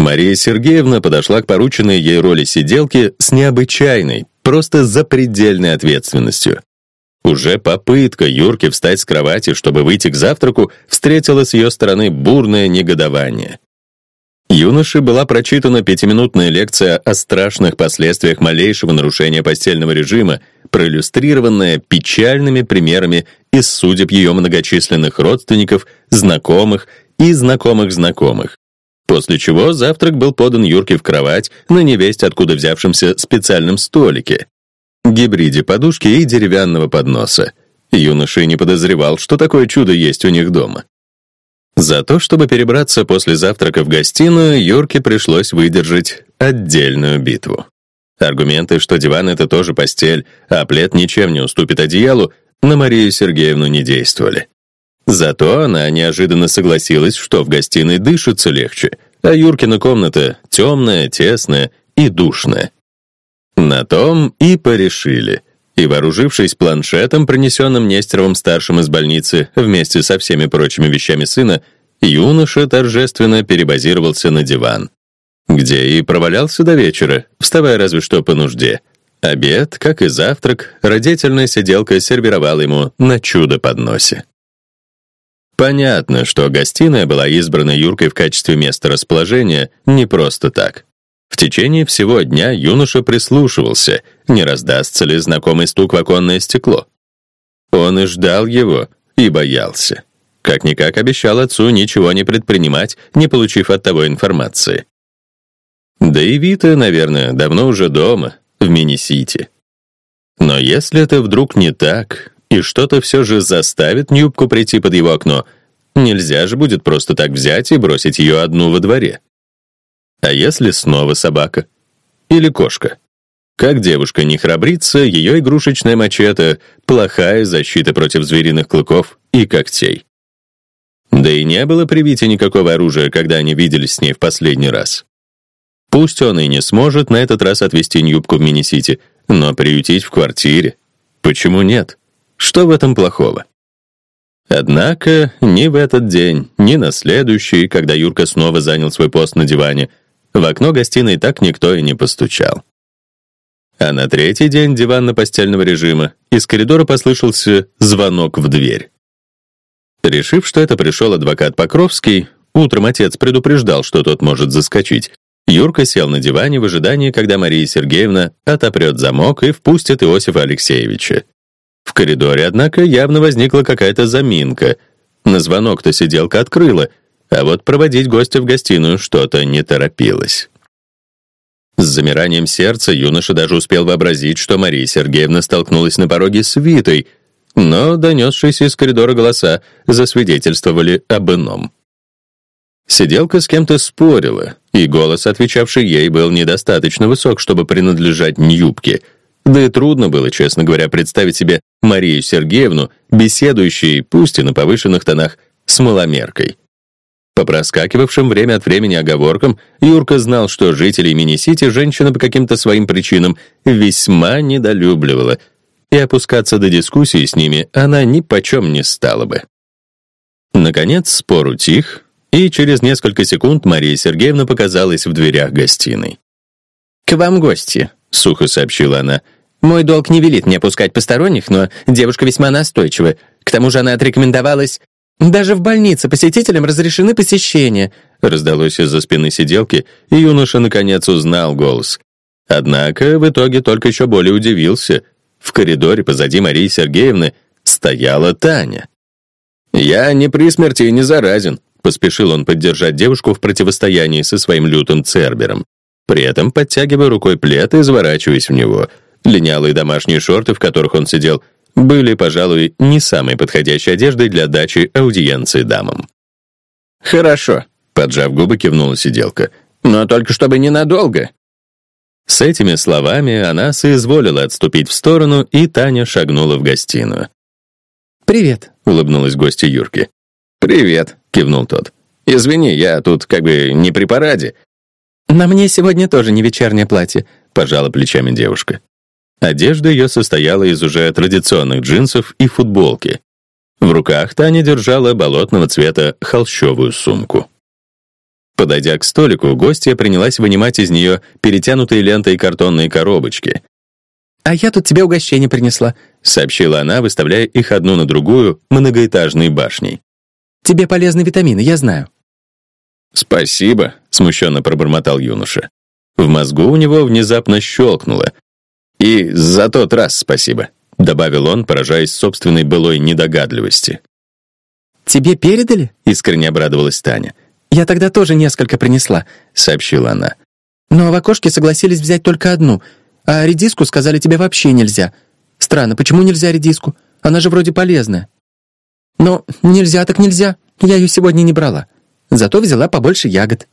Мария Сергеевна подошла к порученной ей роли сиделки с необычайной, просто запредельной ответственностью. Уже попытка Юрки встать с кровати, чтобы выйти к завтраку, встретила с ее стороны бурное негодование. Юноше была прочитана пятиминутная лекция о страшных последствиях малейшего нарушения постельного режима, проиллюстрированная печальными примерами из судеб ее многочисленных родственников, знакомых и знакомых знакомых. После чего завтрак был подан Юрке в кровать на невесть откуда взявшемся специальном столике, гибриде подушки и деревянного подноса. Юноша не подозревал, что такое чудо есть у них дома. За то, чтобы перебраться после завтрака в гостиную, Юрке пришлось выдержать отдельную битву. Аргументы, что диван — это тоже постель, а плед ничем не уступит одеялу, на Марию Сергеевну не действовали. Зато она неожиданно согласилась, что в гостиной дышится легче, а Юркина комната темная, тесная и душная. На том и порешили. И, вооружившись планшетом, принесенным Нестеровым-старшим из больницы, вместе со всеми прочими вещами сына, юноша торжественно перебазировался на диван, где и провалялся до вечера, вставая разве что по нужде. Обед, как и завтрак, родительная сиделка сервировала ему на чудо-подносе. Понятно, что гостиная была избрана Юркой в качестве места расположения не просто так. В течение всего дня юноша прислушивался, не раздастся ли знакомый стук в оконное стекло. Он и ждал его, и боялся. Как-никак обещал отцу ничего не предпринимать, не получив от того информации. Да и Вита, наверное, давно уже дома, в мини-сити. Но если это вдруг не так, и что-то все же заставит Нюбку прийти под его окно, нельзя же будет просто так взять и бросить ее одну во дворе. А если снова собака? Или кошка? Как девушка не храбрится, ее игрушечная мачете — плохая защита против звериных клыков и когтей. Да и не было при Вите никакого оружия, когда они виделись с ней в последний раз. Пусть он и не сможет на этот раз отвезти Нюбку в мини-сити, но приютить в квартире. Почему нет? Что в этом плохого? Однако ни в этот день, ни на следующий, когда Юрка снова занял свой пост на диване, в окно гостиной так никто и не постучал. А на третий день диванно-постельного режима из коридора послышался звонок в дверь. Решив, что это пришел адвокат Покровский, утром отец предупреждал, что тот может заскочить. Юрка сел на диване в ожидании, когда Мария Сергеевна отопрет замок и впустит Иосифа Алексеевича. В коридоре, однако, явно возникла какая-то заминка. На звонок-то сиделка открыла, а вот проводить гостя в гостиную что-то не торопилось. С замиранием сердца юноша даже успел вообразить, что Мария Сергеевна столкнулась на пороге с Витой, но донесшиеся из коридора голоса засвидетельствовали об ином. Сиделка с кем-то спорила, и голос, отвечавший ей, был недостаточно высок, чтобы принадлежать Ньюбке. Да и трудно было, честно говоря, представить себе Марию Сергеевну, беседующей, пусть и на повышенных тонах, с маломеркой. По проскакивавшим время от времени оговоркам, Юрка знал, что жителей мини-сити женщина по каким-то своим причинам весьма недолюбливала, и опускаться до дискуссии с ними она ни почем не стала бы. Наконец спор утих, и через несколько секунд Мария Сергеевна показалась в дверях гостиной. «К вам гости», — сухо сообщила она. «Мой долг не велит мне пускать посторонних, но девушка весьма настойчива. К тому же она отрекомендовалась «Даже в больнице посетителям разрешены посещения», раздалось из-за спины сиделки, и юноша наконец узнал голос. Однако в итоге только еще более удивился. В коридоре позади Марии Сергеевны стояла Таня. «Я не при смерти и не заразен», — поспешил он поддержать девушку в противостоянии со своим лютым цербером, при этом подтягивая рукой плед и заворачиваясь в него. Линялые домашние шорты, в которых он сидел, были, пожалуй, не самой подходящей одеждой для дачи аудиенции дамам. «Хорошо», — поджав губы, кивнула сиделка. «Но только чтобы ненадолго». С этими словами она соизволила отступить в сторону, и Таня шагнула в гостиную. «Привет», — улыбнулась гостья Юрки. «Привет», — кивнул тот. «Извини, я тут как бы не при параде». «На мне сегодня тоже не вечернее платье», — пожала плечами девушка. Одежда ее состояла из уже традиционных джинсов и футболки. В руках Таня держала болотного цвета холщовую сумку. Подойдя к столику, гостья принялась вынимать из нее перетянутые лентой картонные коробочки. «А я тут тебе угощение принесла», — сообщила она, выставляя их одну на другую многоэтажной башней. «Тебе полезны витамины, я знаю». «Спасибо», — смущенно пробормотал юноша. В мозгу у него внезапно щелкнуло. «И за тот раз спасибо», — добавил он, поражаясь собственной былой недогадливости. «Тебе передали?» — искренне обрадовалась Таня. «Я тогда тоже несколько принесла», — сообщила она. «Но в окошке согласились взять только одну, а редиску сказали тебе вообще нельзя. Странно, почему нельзя редиску? Она же вроде полезная». «Но нельзя так нельзя. Я ее сегодня не брала. Зато взяла побольше ягод».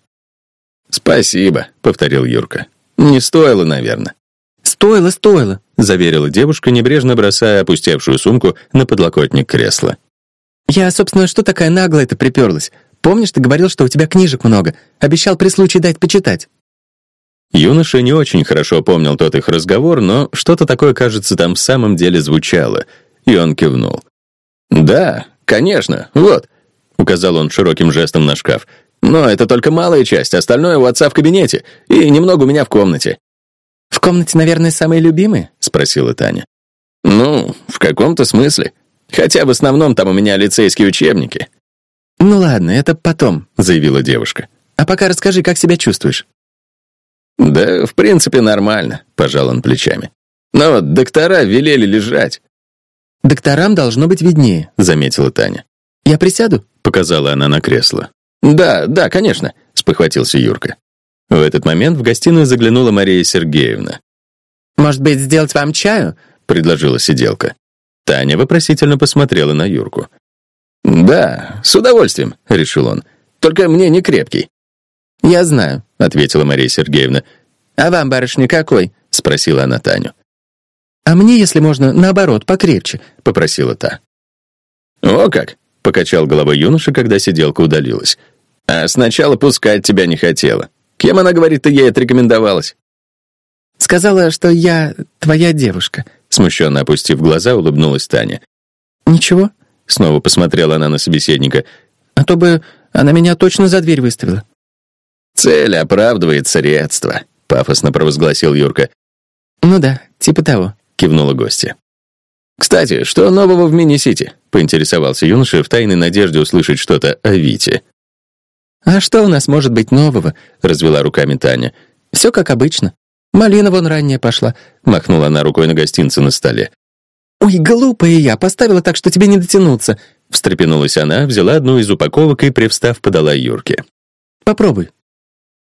«Спасибо», — повторил Юрка. «Не стоило, наверное». «Стоило, стоило», — заверила девушка, небрежно бросая опустевшую сумку на подлокотник кресла. «Я, собственно, что такая наглая-то приперлась? Помнишь, ты говорил, что у тебя книжек много? Обещал при случае дать почитать». Юноша не очень хорошо помнил тот их разговор, но что-то такое, кажется, там в самом деле звучало, и он кивнул. «Да, конечно, вот», — указал он широким жестом на шкаф. «Но это только малая часть, остальное у отца в кабинете и немного у меня в комнате». «В комнате, наверное, самые любимые?» — спросила Таня. «Ну, в каком-то смысле. Хотя в основном там у меня лицейские учебники». «Ну ладно, это потом», — заявила девушка. «А пока расскажи, как себя чувствуешь?» «Да, в принципе, нормально», — пожал он плечами. «Но доктора велели лежать». «Докторам должно быть виднее», — заметила Таня. «Я присяду?» — показала она на кресло. «Да, да, конечно», — спохватился Юрка. В этот момент в гостиную заглянула Мария Сергеевна. «Может быть, сделать вам чаю?» — предложила сиделка. Таня вопросительно посмотрела на Юрку. «Да, с удовольствием», — решил он. «Только мне не крепкий». «Я знаю», — ответила Мария Сергеевна. «А вам, барышня, какой?» — спросила она Таню. «А мне, если можно, наоборот, покрепче», — попросила та. «О как!» — покачал головой юноша, когда сиделка удалилась. «А сначала пускать тебя не хотела. Кем она, говорит, ты ей отрекомендовалась?» «Сказала, что я твоя девушка», — смущенно опустив глаза, улыбнулась Таня. «Ничего?» Снова посмотрела она на собеседника. «А то бы она меня точно за дверь выставила». «Цель оправдывает средства», — пафосно провозгласил Юрка. «Ну да, типа того», — кивнула гостья. «Кстати, что нового в мини-сити?» — поинтересовался юноша в тайной надежде услышать что-то о Вите. «А что у нас может быть нового?» — развела руками Таня. «Все как обычно. Малина вон ранняя пошла», — махнула она рукой на гостинцы на столе. «Ой, глупая я, поставила так, что тебе не дотянуться», — встрепенулась она, взяла одну из упаковок и, привстав, подала Юрке. «Попробуй».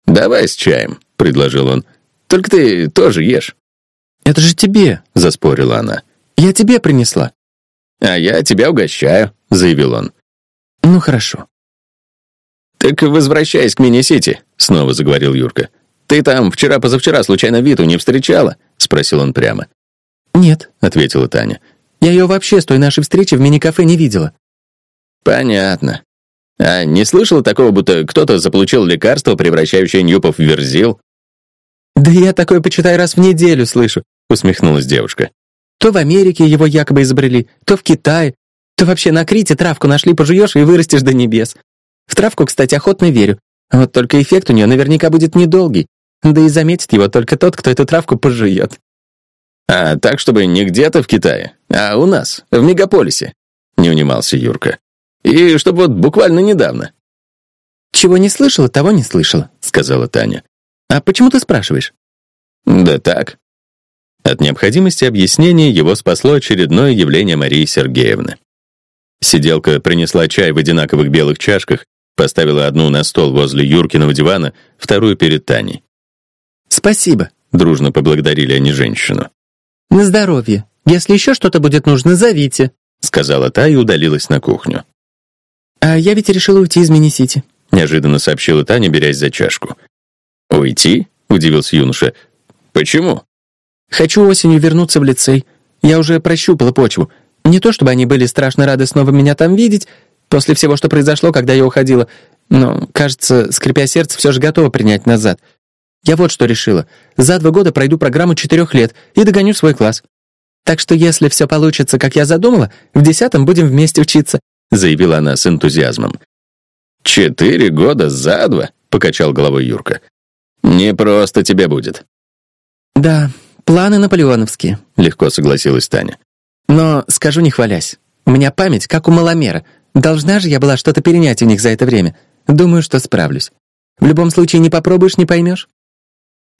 «Давай с чаем», — предложил он. «Только ты тоже ешь». «Это же тебе», — заспорила она. «Я тебе принесла». «А я тебя угощаю», — заявил он. «Ну, хорошо». «Так возвращаясь к мини-сити», — снова заговорил Юрка. «Ты там вчера-позавчера случайно Виту не встречала?» — спросил он прямо. «Нет», — ответила Таня. «Я ее вообще с той нашей встречи в мини-кафе не видела». «Понятно. А не слышала такого, будто кто-то заполучил лекарство, превращающее Ньюпов в верзил?» «Да я такое, почитай, раз в неделю слышу», — усмехнулась девушка. «То в Америке его якобы изобрели, то в Китае, то вообще на Крите травку нашли, пожуешь и вырастешь до небес. В травку, кстати, охотно верю. Вот только эффект у нее наверняка будет недолгий. Да и заметит его только тот, кто эту травку пожует. «А так, чтобы не где-то в Китае, а у нас, в мегаполисе», — не унимался Юрка. «И чтобы вот буквально недавно». «Чего не слышала, того не слышала», — сказала Таня. «А почему ты спрашиваешь?» «Да так». От необходимости объяснения его спасло очередное явление Марии Сергеевны. Сиделка принесла чай в одинаковых белых чашках, поставила одну на стол возле Юркиного дивана, вторую перед Таней. «Спасибо», — дружно поблагодарили они женщину. «На здоровье. Если еще что-то будет нужно, зовите», — сказала та и удалилась на кухню. «А я ведь решила уйти из мини-сити», — неожиданно сообщила Таня, берясь за чашку. «Уйти?» — удивился юноша. «Почему?» «Хочу осенью вернуться в лицей. Я уже прощупала почву. Не то чтобы они были страшно рады снова меня там видеть, после всего, что произошло, когда я уходила, но, кажется, скрипя сердце, все же готова принять назад. Я вот что решила. За два года пройду программу четырех лет и догоню свой класс. Так что если все получится, как я задумала, в десятом будем вместе учиться», — заявила она с энтузиазмом. «Четыре года за два?» — покачал головой Юрка. «Не просто тебе будет». «Да, планы наполеоновские», — легко согласилась Таня. «Но, скажу не хвалясь, у меня память, как у маломера. Должна же я была что-то перенять у них за это время. Думаю, что справлюсь. В любом случае, не попробуешь, не поймешь».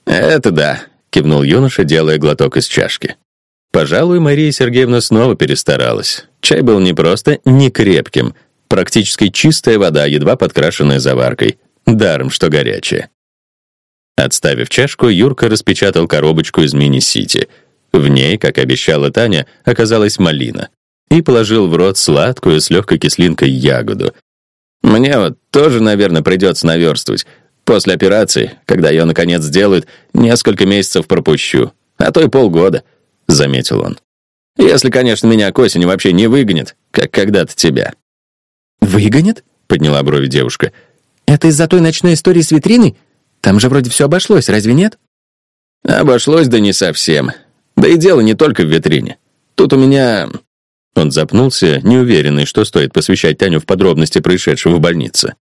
«Это да», — кивнул юноша, делая глоток из чашки. Пожалуй, Мария Сергеевна снова перестаралась. Чай был не просто не крепким, практически чистая вода, едва подкрашенная заваркой. Даром, что горячая. Отставив чашку, Юрка распечатал коробочку из мини-сити. В ней, как обещала Таня, оказалась малина. И положил в рот сладкую с легкой кислинкой ягоду. Мне вот тоже, наверное, придется наверстывать. После операции, когда ее наконец сделают, несколько месяцев пропущу. А то и полгода, — заметил он. Если, конечно, меня к осени вообще не выгонит, как когда-то тебя. «Выгонит?» — подняла брови девушка. «Это из-за той ночной истории с витриной? Там же вроде все обошлось, разве нет?» «Обошлось, да не совсем. Да и дело не только в витрине. Тут у меня он запнулся, неуверенный, что стоит посвящать Таню в подробности происшедшего в больнице.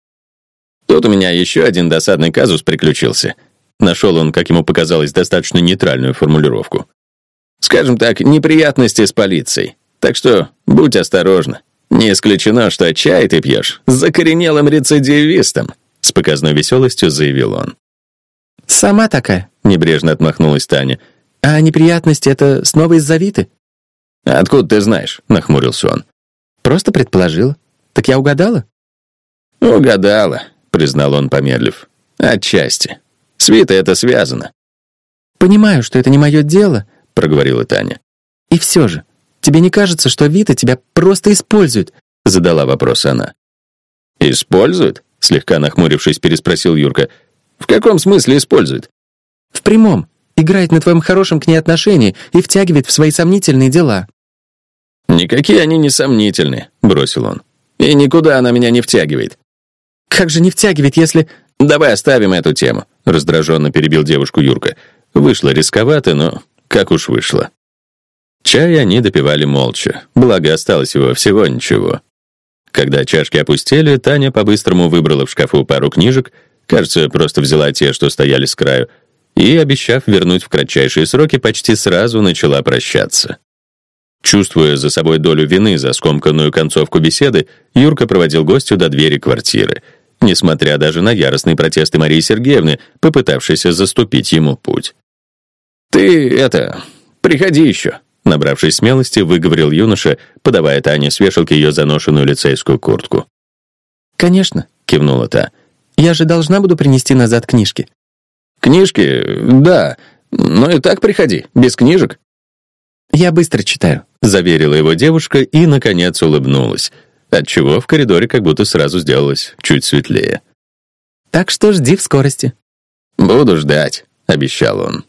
Тут у меня еще один досадный казус приключился. Нашел он, как ему показалось, достаточно нейтральную формулировку. Скажем так, неприятности с полицией. Так что будь осторожна. Не исключено, что чай ты пьешь с закоренелым рецидивистом, с показной веселостью заявил он. «Сама такая», — небрежно отмахнулась Таня. «А неприятности — это снова из-за Виты?» «Откуда ты знаешь?» — нахмурился он. «Просто предположила. Так я угадала?» «Угадала», — признал он, помедлив. «Отчасти. С Витой это связано». «Понимаю, что это не мое дело», — проговорила Таня. «И все же, тебе не кажется, что Вита тебя просто использует?» — задала вопрос она. «Использует?» — слегка нахмурившись, переспросил Юрка. «В каком смысле использует?» «В прямом играет на твоем хорошем к ней отношении и втягивает в свои сомнительные дела». «Никакие они не сомнительные», — бросил он. «И никуда она меня не втягивает». «Как же не втягивает, если...» «Давай оставим эту тему», — раздраженно перебил девушку Юрка. Вышло рисковато, но как уж вышло. Чай они допивали молча, благо осталось его всего ничего. Когда чашки опустели, Таня по-быстрому выбрала в шкафу пару книжек, кажется, просто взяла те, что стояли с краю, и, обещав вернуть в кратчайшие сроки, почти сразу начала прощаться. Чувствуя за собой долю вины за скомканную концовку беседы, Юрка проводил гостю до двери квартиры, несмотря даже на яростные протесты Марии Сергеевны, попытавшейся заступить ему путь. «Ты, это, приходи еще», — набравшись смелости, выговорил юноша, подавая Тане с вешалки ее заношенную лицейскую куртку. «Конечно», — кивнула та. «Я же должна буду принести назад книжки». «Книжки? Да. Но и так приходи, без книжек». «Я быстро читаю», — заверила его девушка и, наконец, улыбнулась, отчего в коридоре как будто сразу сделалось чуть светлее. «Так что жди в скорости». «Буду ждать», — обещал он.